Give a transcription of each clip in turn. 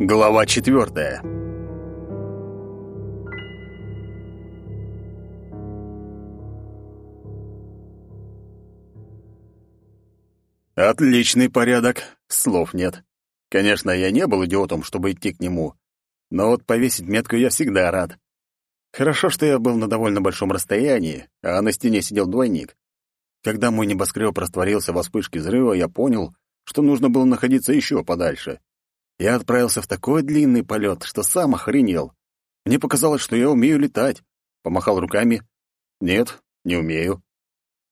Глава четвертая. Отличный порядок, слов нет. Конечно, я не был идиотом, чтобы идти к нему, но вот повесить метку я всегда рад. Хорошо, что я был на довольно большом расстоянии, а на стене сидел двойник. Когда мой небоскреб растворился во вспышке взрыва, я понял, что нужно было находиться еще подальше. Я отправился в такой длинный полет, что сам охренел. Мне показалось, что я умею летать. Помахал руками. Нет, не умею.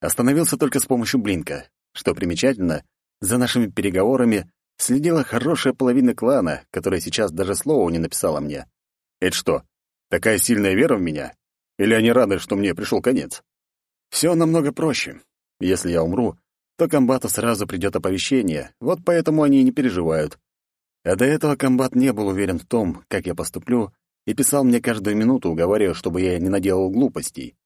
Остановился только с помощью блинка. Что примечательно, за нашими переговорами следила хорошая половина клана, которая сейчас даже слова не написала мне. Это что, такая сильная вера в меня? Или они рады, что мне пришел конец? Все намного проще. Если я умру, то комбату сразу придет оповещение, вот поэтому они и не переживают. А до этого комбат не был уверен в том, как я поступлю, и писал мне каждую минуту, уговаривая, чтобы я не наделал глупостей.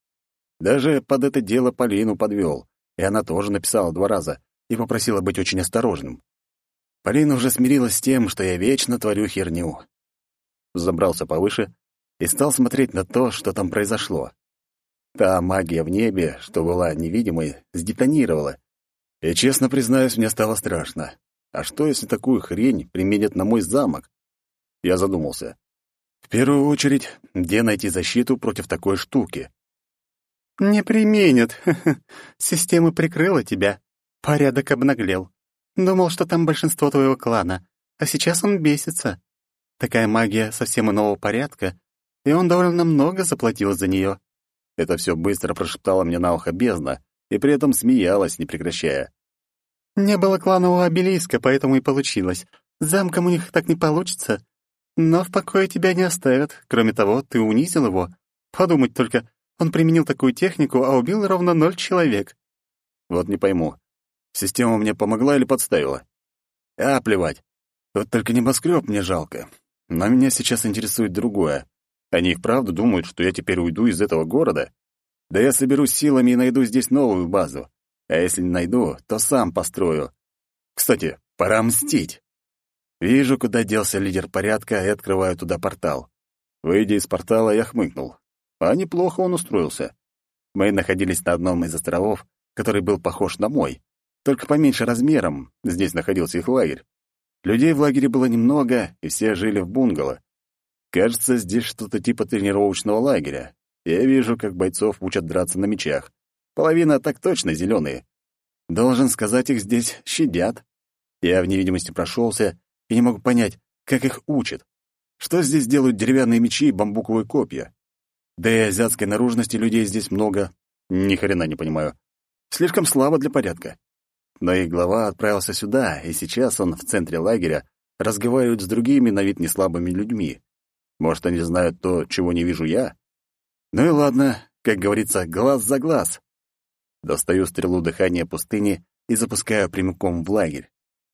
Даже под это дело Полину подвел, и она тоже написала два раза и попросила быть очень осторожным. Полина уже смирилась с тем, что я вечно творю херню. Забрался повыше и стал смотреть на то, что там произошло. Та магия в небе, что была невидимой, сдетонировала. И, честно признаюсь, мне стало страшно. А что, если такую хрень применят на мой замок? Я задумался. В первую очередь, где найти защиту против такой штуки? «Не применят. Система прикрыла тебя. Порядок обнаглел. Думал, что там большинство твоего клана, а сейчас он бесится. Такая магия совсем иного порядка, и он довольно много заплатил за нее». Это все быстро прошептала мне на ухо бездна, и при этом смеялась, не прекращая. Не было кланового обелиска, поэтому и получилось. Замком у них так не получится. Но в покое тебя не оставят. Кроме того, ты унизил его. Подумать только, он применил такую технику, а убил ровно ноль человек. Вот не пойму, система мне помогла или подставила? А, плевать. Вот только небоскреб мне жалко. Но меня сейчас интересует другое. Они их правда думают, что я теперь уйду из этого города? Да я соберусь силами и найду здесь новую базу. А если не найду, то сам построю. Кстати, пора мстить. Вижу, куда делся лидер порядка, и открываю туда портал. Выйдя из портала, я хмыкнул. А неплохо он устроился. Мы находились на одном из островов, который был похож на мой, только поменьше размером, здесь находился их лагерь. Людей в лагере было немного, и все жили в бунгало. Кажется, здесь что-то типа тренировочного лагеря. Я вижу, как бойцов учат драться на мечах. Половина так точно зеленые. Должен сказать, их здесь щадят. Я в невидимости прошелся и не могу понять, как их учат. Что здесь делают деревянные мечи и бамбуковые копья? Да и азиатской наружности людей здесь много. Ни хрена не понимаю. Слишком слабо для порядка. Но их глава отправился сюда, и сейчас он в центре лагеря разговаривает с другими на вид неслабыми людьми. Может, они знают то, чего не вижу я? Ну и ладно, как говорится, глаз за глаз. Достаю стрелу дыхания пустыни и запускаю прямиком в лагерь.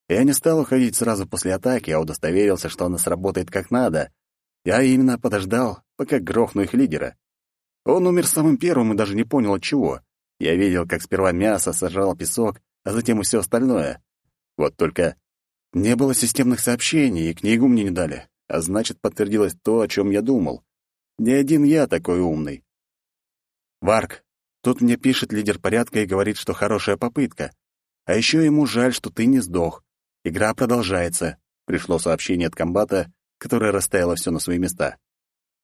Я не стал уходить сразу после атаки, а удостоверился, что она сработает как надо. Я именно подождал, пока грохну их лидера. Он умер самым первым и даже не понял от чего. Я видел, как сперва мясо сожрал песок, а затем и все остальное. Вот только не было системных сообщений, и книгу мне не дали. А значит, подтвердилось то, о чем я думал. Не один я такой умный. «Варк, Тут мне пишет лидер порядка и говорит, что хорошая попытка. А еще ему жаль, что ты не сдох. Игра продолжается. Пришло сообщение от комбата, которое расставило все на свои места.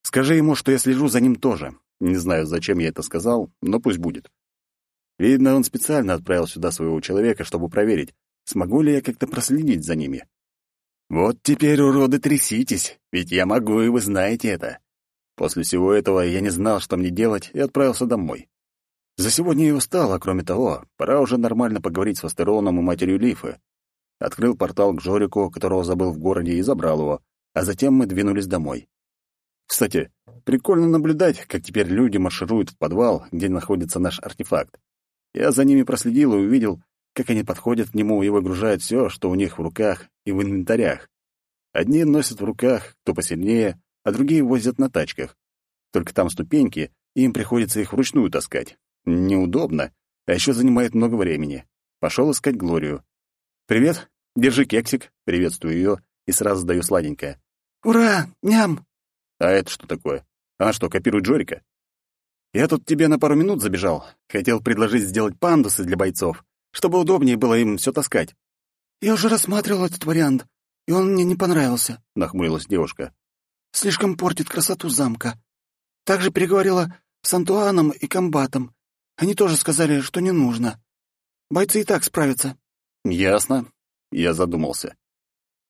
Скажи ему, что я слежу за ним тоже. Не знаю, зачем я это сказал, но пусть будет. Видно, он специально отправил сюда своего человека, чтобы проверить, смогу ли я как-то проследить за ними. Вот теперь, уроды, тряситесь, ведь я могу, и вы знаете это. После всего этого я не знал, что мне делать, и отправился домой. За сегодня я устал, а кроме того, пора уже нормально поговорить с Астероном и матерью Лифы. Открыл портал к Жорику, которого забыл в городе, и забрал его, а затем мы двинулись домой. Кстати, прикольно наблюдать, как теперь люди маршируют в подвал, где находится наш артефакт. Я за ними проследил и увидел, как они подходят к нему и выгружают все, что у них в руках и в инвентарях. Одни носят в руках, кто посильнее, а другие возят на тачках. Только там ступеньки, и им приходится их вручную таскать. Неудобно, а еще занимает много времени. Пошел искать Глорию. «Привет, держи кексик», приветствую ее и сразу даю сладенькое. «Ура! Ням!» А это что такое? Она что, копирует Джорика? Я тут тебе на пару минут забежал. Хотел предложить сделать пандусы для бойцов, чтобы удобнее было им все таскать. «Я уже рассматривал этот вариант, и он мне не понравился», — нахмурилась девушка. «Слишком портит красоту замка. Также переговорила с Антуаном и Комбатом. Они тоже сказали, что не нужно. Бойцы и так справятся». «Ясно». Я задумался.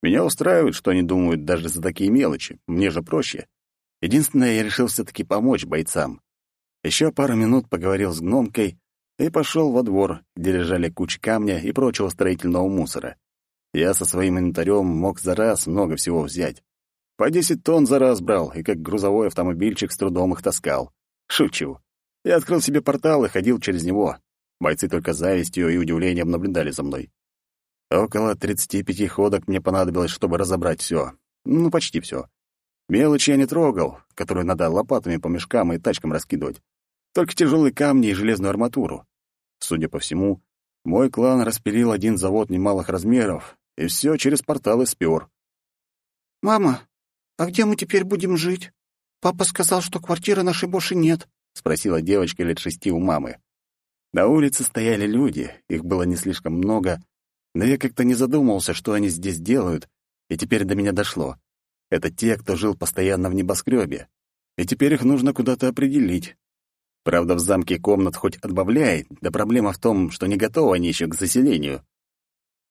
Меня устраивает, что они думают даже за такие мелочи. Мне же проще. Единственное, я решил все-таки помочь бойцам. Еще пару минут поговорил с гномкой и пошел во двор, где лежали кучи камня и прочего строительного мусора. Я со своим инвентарем мог за раз много всего взять. По десять тонн за раз брал, и как грузовой автомобильчик с трудом их таскал. Шучу. Я открыл себе портал и ходил через него. Бойцы только завистью и удивлением наблюдали за мной. Около 35 ходок мне понадобилось, чтобы разобрать все. Ну, почти все. Мелочи я не трогал, которые надо лопатами по мешкам и тачкам раскидывать. Только тяжелые камни и железную арматуру. Судя по всему, мой клан распилил один завод немалых размеров, и все через порталы спер. «Мама, а где мы теперь будем жить? Папа сказал, что квартиры нашей больше нет», — спросила девочка лет шести у мамы. На улице стояли люди, их было не слишком много, но я как-то не задумывался, что они здесь делают, и теперь до меня дошло. Это те, кто жил постоянно в небоскребе, и теперь их нужно куда-то определить. Правда, в замке комнат хоть отбавляй, да проблема в том, что не готовы они еще к заселению.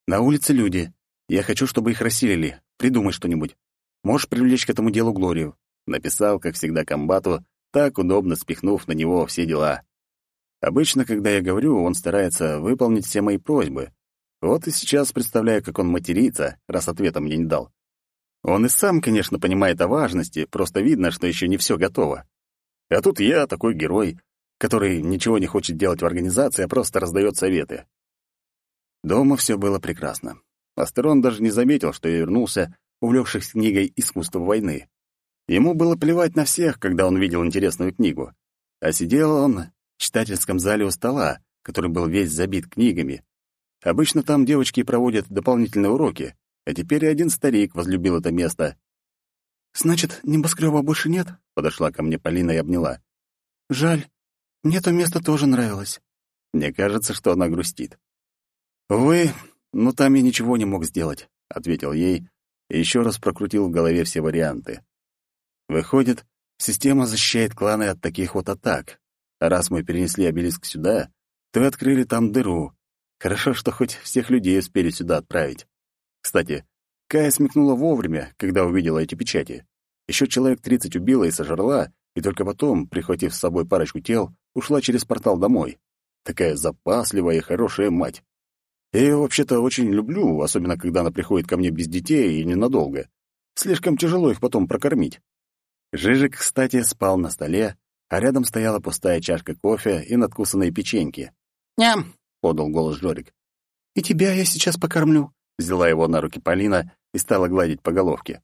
На улице люди. Я хочу, чтобы их расселили. Придумай что-нибудь. Можешь привлечь к этому делу Глорию. Написал, как всегда, комбату, так удобно спихнув на него все дела. Обычно, когда я говорю, он старается выполнить все мои просьбы, вот и сейчас представляю, как он матерится, раз ответа мне не дал. Он и сам, конечно, понимает о важности, просто видно, что еще не все готово. А тут я такой герой, который ничего не хочет делать в организации, а просто раздает советы. Дома все было прекрасно. Астерон даже не заметил, что я вернулся, увлекшись книгой «Искусство войны». Ему было плевать на всех, когда он видел интересную книгу. А сидел он в читательском зале у стола, который был весь забит книгами, Обычно там девочки проводят дополнительные уроки, а теперь и один старик возлюбил это место. «Значит, небоскреба больше нет?» — подошла ко мне Полина и обняла. «Жаль. Мне то место тоже нравилось». Мне кажется, что она грустит. «Увы, но там я ничего не мог сделать», — ответил ей и еще раз прокрутил в голове все варианты. Выходит, система защищает кланы от таких вот атак. Раз мы перенесли обелиск сюда, то открыли там дыру, Хорошо, что хоть всех людей успели сюда отправить. Кстати, Кая смекнула вовремя, когда увидела эти печати. Еще человек тридцать убила и сожрала, и только потом, прихватив с собой парочку тел, ушла через портал домой. Такая запасливая и хорошая мать. Я ее вообще-то очень люблю, особенно когда она приходит ко мне без детей и ненадолго. Слишком тяжело их потом прокормить. Жижик, кстати, спал на столе, а рядом стояла пустая чашка кофе и надкусанные печеньки. «Ням!» — подал голос Жорик. «И тебя я сейчас покормлю», — взяла его на руки Полина и стала гладить по головке.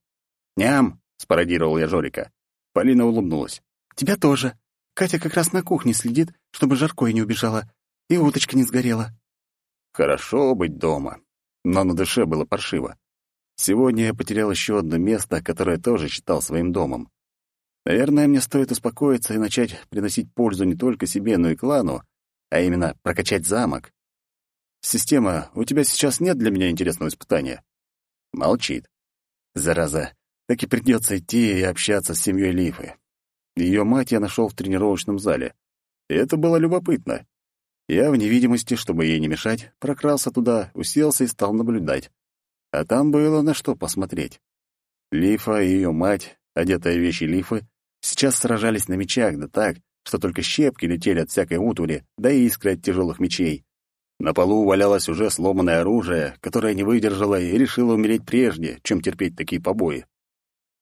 «Ням!» — спародировал я Жорика. Полина улыбнулась. «Тебя тоже. Катя как раз на кухне следит, чтобы жаркое не убежала, и уточка не сгорела». Хорошо быть дома, но на душе было паршиво. Сегодня я потерял еще одно место, которое тоже считал своим домом. Наверное, мне стоит успокоиться и начать приносить пользу не только себе, но и клану, а именно прокачать замок. Система, у тебя сейчас нет для меня интересного испытания? Молчит. Зараза, так и придется идти и общаться с семьей Лифы. Ее мать я нашел в тренировочном зале. И это было любопытно. Я в невидимости, чтобы ей не мешать, прокрался туда, уселся и стал наблюдать. А там было на что посмотреть. Лифа и ее мать, одетая в вещи Лифы, сейчас сражались на мечах, да так, что только щепки летели от всякой утвари, да и искры от тяжелых мечей. На полу валялось уже сломанное оружие, которое не выдержало и решило умереть прежде, чем терпеть такие побои.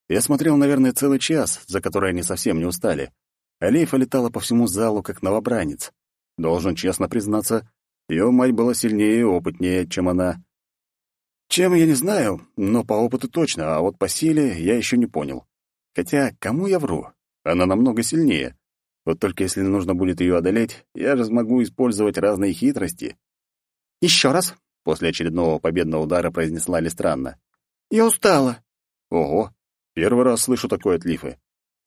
Я смотрел, наверное, целый час, за который они совсем не устали. Алейфа летала по всему залу, как новобранец. Должен честно признаться, ее мать была сильнее и опытнее, чем она. Чем, я не знаю, но по опыту точно, а вот по силе я еще не понял. Хотя, кому я вру? Она намного сильнее. Вот только если нужно будет ее одолеть, я же смогу использовать разные хитрости. «Еще раз», — после очередного победного удара произнесла Листранна. «Я устала». Ого, Первый раз слышу такое от Лифы.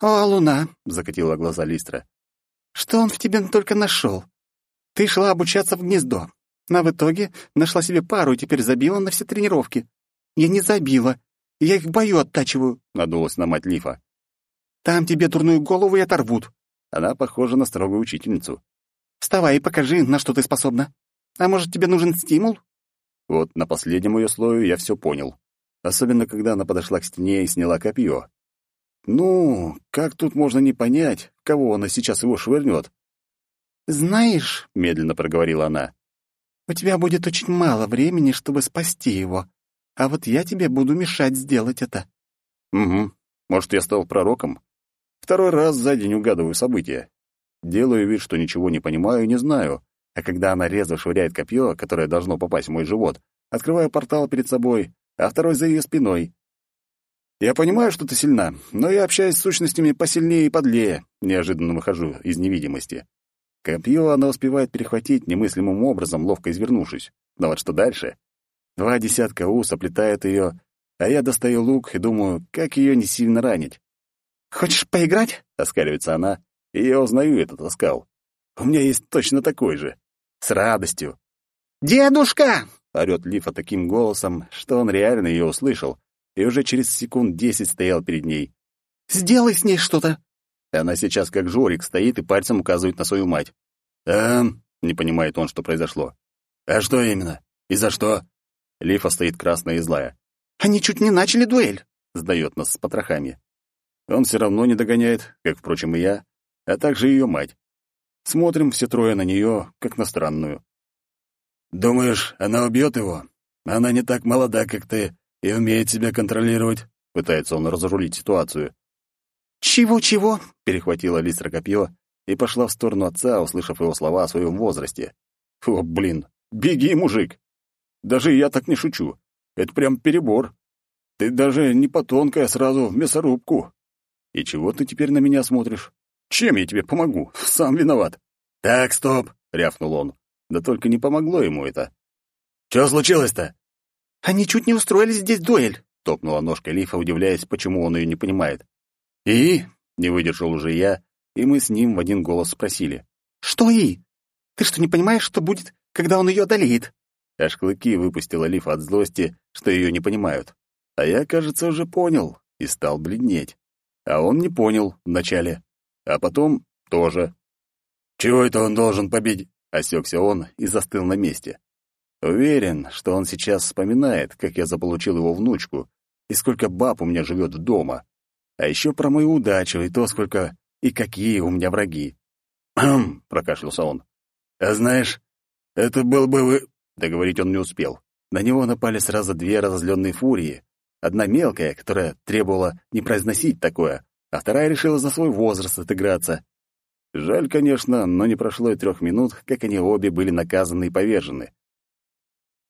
«О, луна!» — закатила глаза Листра. «Что он в тебе только нашел? Ты шла обучаться в гнездо, а в итоге нашла себе пару и теперь забила на все тренировки. Я не забила, я их в бою оттачиваю», — надулась на мать Лифа. «Там тебе дурную голову и оторвут». Она похожа на строгую учительницу. «Вставай и покажи, на что ты способна. А может, тебе нужен стимул?» Вот на последнем ее слое я все понял. Особенно, когда она подошла к стене и сняла копье. Ну, как тут можно не понять, кого она сейчас его швырнет? «Знаешь», — медленно проговорила она, — «у тебя будет очень мало времени, чтобы спасти его, а вот я тебе буду мешать сделать это». «Угу. Может, я стал пророком? Второй раз за день угадываю события. Делаю вид, что ничего не понимаю и не знаю, а когда она резво швыряет копье, которое должно попасть в мой живот, открываю портал перед собой, а второй за ее спиной. Я понимаю, что ты сильна, но я общаюсь с сущностями посильнее и подлее, неожиданно выхожу из невидимости. Копье она успевает перехватить немыслимым образом, ловко извернувшись. Но вот что дальше? Два десятка ус оплетают ее, а я достаю лук и думаю, как ее не сильно ранить. «Хочешь поиграть?» — оскаливается она, и я узнаю этот оскал. У меня есть точно такой же. С радостью. «Дедушка!» — орёт Лифа таким голосом, что он реально ее услышал, и уже через секунд десять стоял перед ней. «Сделай с ней что-то!» Она сейчас как Жорик стоит и пальцем указывает на свою мать. «Эм...» — не понимает он, что произошло. «А что именно? И за что?» Лифа стоит красная и злая. «Они чуть не начали дуэль!» — сдает нас с потрохами. Он все равно не догоняет, как, впрочем, и я, а также ее мать. Смотрим все трое на нее, как на странную. «Думаешь, она убьет его? Она не так молода, как ты, и умеет себя контролировать», — пытается он разрулить ситуацию. «Чего-чего?» — перехватила Листра копье и пошла в сторону отца, услышав его слова о своем возрасте. «О, блин, беги, мужик! Даже я так не шучу. Это прям перебор. Ты даже не по тонкой, а сразу в мясорубку. И чего ты теперь на меня смотришь? Чем я тебе помогу? Сам виноват». «Так, стоп!» — рявкнул он. Да только не помогло ему это. «Что случилось-то?» «Они чуть не устроили здесь дуэль», — топнула ножкой Лифа, удивляясь, почему он ее не понимает. «И?» — не выдержал уже я, и мы с ним в один голос спросили. «Что «и»? Ты что, не понимаешь, что будет, когда он ее одолеет?» Аж клыки выпустила Лифа от злости, что ее не понимают. А я, кажется, уже понял и стал бледнеть. А он не понял вначале. А потом тоже. «Чего это он должен победить?» — осекся он и застыл на месте. Уверен, что он сейчас вспоминает, как я заполучил его внучку и сколько баб у меня живет дома. А еще про мою удачу и то, сколько и какие у меня враги. «Хм», — прокашлялся он. «А знаешь, это был бы вы...» Договорить он не успел. На него напали сразу две разозленные фурии. Одна мелкая, которая требовала не произносить такое, а вторая решила за свой возраст отыграться. Жаль, конечно, но не прошло и трех минут, как они обе были наказаны и повержены.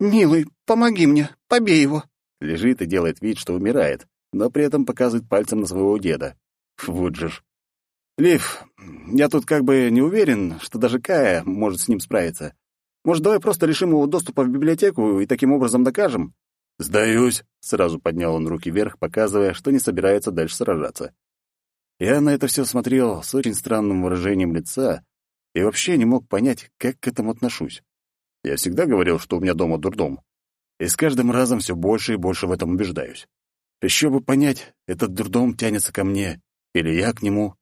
«Милый, помоги мне, побей его!» Лежит и делает вид, что умирает, но при этом показывает пальцем на своего деда. Вот же ж. Лив, я тут как бы не уверен, что даже Кая может с ним справиться. Может, давай просто лишим его доступа в библиотеку и таким образом докажем? Сдаюсь, сразу поднял он руки вверх, показывая, что не собирается дальше сражаться. Я на это все смотрел с очень странным выражением лица и вообще не мог понять, как к этому отношусь. Я всегда говорил, что у меня дома дурдом, и с каждым разом все больше и больше в этом убеждаюсь. Еще бы понять, этот дурдом тянется ко мне, или я к нему.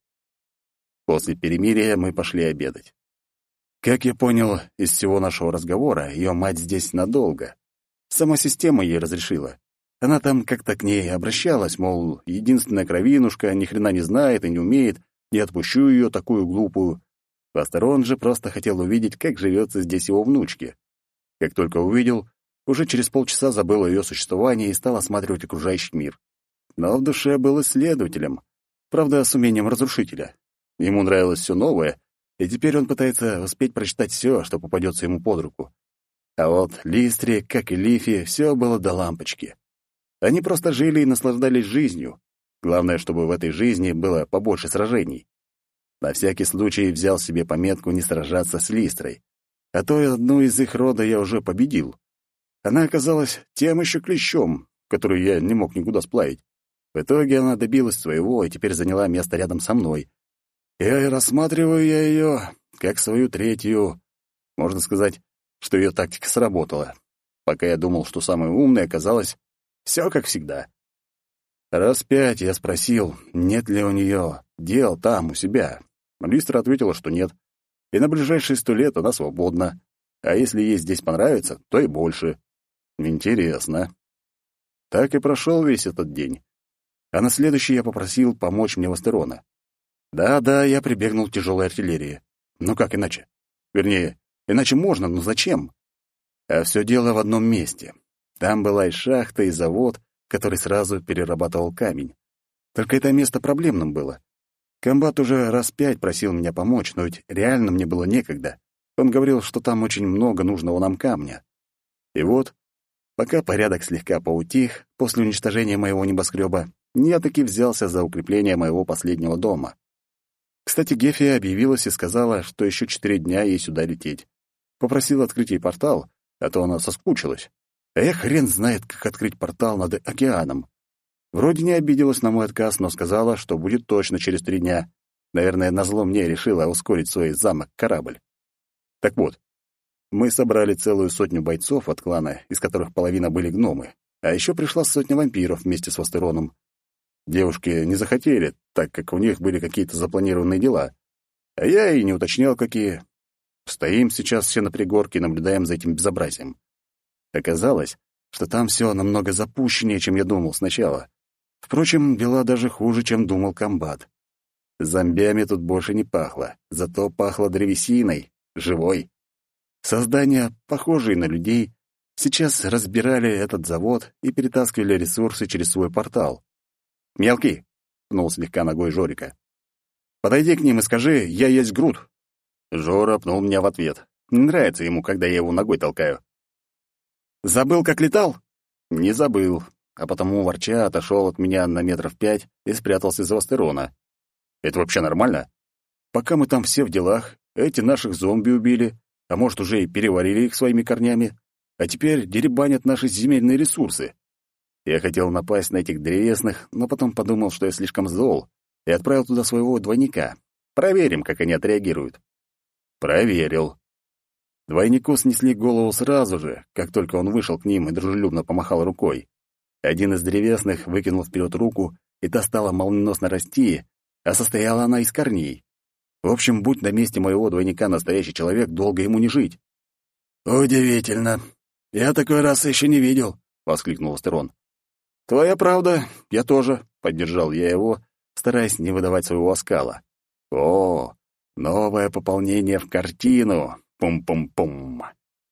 После перемирия мы пошли обедать. Как я понял из всего нашего разговора, ее мать здесь надолго. Сама система ей разрешила. Она там как-то к ней обращалась, мол, единственная кровинушка, ни хрена не знает и не умеет, не отпущу ее такую глупую. Пасторон же просто хотел увидеть, как живется здесь его внучке. Как только увидел, уже через полчаса забыл о ее существовании и стал осматривать окружающий мир. Но в душе был исследователем, правда, с умением разрушителя. Ему нравилось все новое, и теперь он пытается успеть прочитать все, что попадется ему под руку. А вот Листре, как и Лифи, все было до лампочки. Они просто жили и наслаждались жизнью. Главное, чтобы в этой жизни было побольше сражений. На всякий случай взял себе пометку не сражаться с Листрой. А то одну из их рода я уже победил. Она оказалась тем еще клещом, который я не мог никуда сплавить. В итоге она добилась своего и теперь заняла место рядом со мной. И рассматриваю я ее как свою третью. Можно сказать, что ее тактика сработала. Пока я думал, что самой умной оказалось все как всегда. Раз пять я спросил, нет ли у нее дел там, у себя. Листер ответила, что нет. И на ближайшие сто лет она свободна. А если ей здесь понравится, то и больше. Интересно. Так и прошел весь этот день. А на следующий я попросил помочь мне Вастерона. Да-да, я прибегнул к тяжелой артиллерии. Ну как иначе? Вернее, иначе можно, но зачем? А все дело в одном месте. Там была и шахта, и завод, который сразу перерабатывал камень. Только это место проблемным было. Комбат уже раз пять просил меня помочь, но ведь реально мне было некогда. Он говорил, что там очень много нужного нам камня. И вот, пока порядок слегка поутих после уничтожения моего небоскреба, я таки взялся за укрепление моего последнего дома. Кстати, Гефия объявилась и сказала, что еще четыре дня ей сюда лететь. Попросила открыть ей портал, а то она соскучилась. Эх, хрен знает, как открыть портал над океаном. Вроде не обиделась на мой отказ, но сказала, что будет точно через три дня. Наверное, назло мне решила ускорить свой замок-корабль. Так вот, мы собрали целую сотню бойцов от клана, из которых половина были гномы, а еще пришла сотня вампиров вместе с Вастероном. Девушки не захотели, так как у них были какие-то запланированные дела. А я и не уточнял, какие. Стоим сейчас все на пригорке и наблюдаем за этим безобразием. Оказалось, что там все намного запущеннее, чем я думал сначала. Впрочем, дела даже хуже, чем думал комбат. Зомбями тут больше не пахло, зато пахло древесиной, живой. Создания, похожие на людей, сейчас разбирали этот завод и перетаскивали ресурсы через свой портал. «Мелкий!» — пнул слегка ногой Жорика. «Подойди к ним и скажи, я есть Грут!» Жора пнул меня в ответ. Не нравится ему, когда я его ногой толкаю. «Забыл, как летал?» «Не забыл», а потому, ворча, отошел от меня на метров пять и спрятался за Вастерона. «Это вообще нормально? Пока мы там все в делах, эти наших зомби убили, а может, уже и переварили их своими корнями, а теперь деребанят наши земельные ресурсы. Я хотел напасть на этих древесных, но потом подумал, что я слишком зол, и отправил туда своего двойника. Проверим, как они отреагируют. Проверил. Двойнику снесли голову сразу же, как только он вышел к ним и дружелюбно помахал рукой. Один из древесных выкинул вперед руку, и та стала молниеносно расти, а состояла она из корней. В общем, будь на месте моего двойника настоящий человек, долго ему не жить. «Удивительно. Я такой раз еще не видел», — воскликнул Астерон. «Твоя правда, я тоже», — поддержал я его, стараясь не выдавать своего оскала. «О, новое пополнение в картину! Пум-пум-пум!»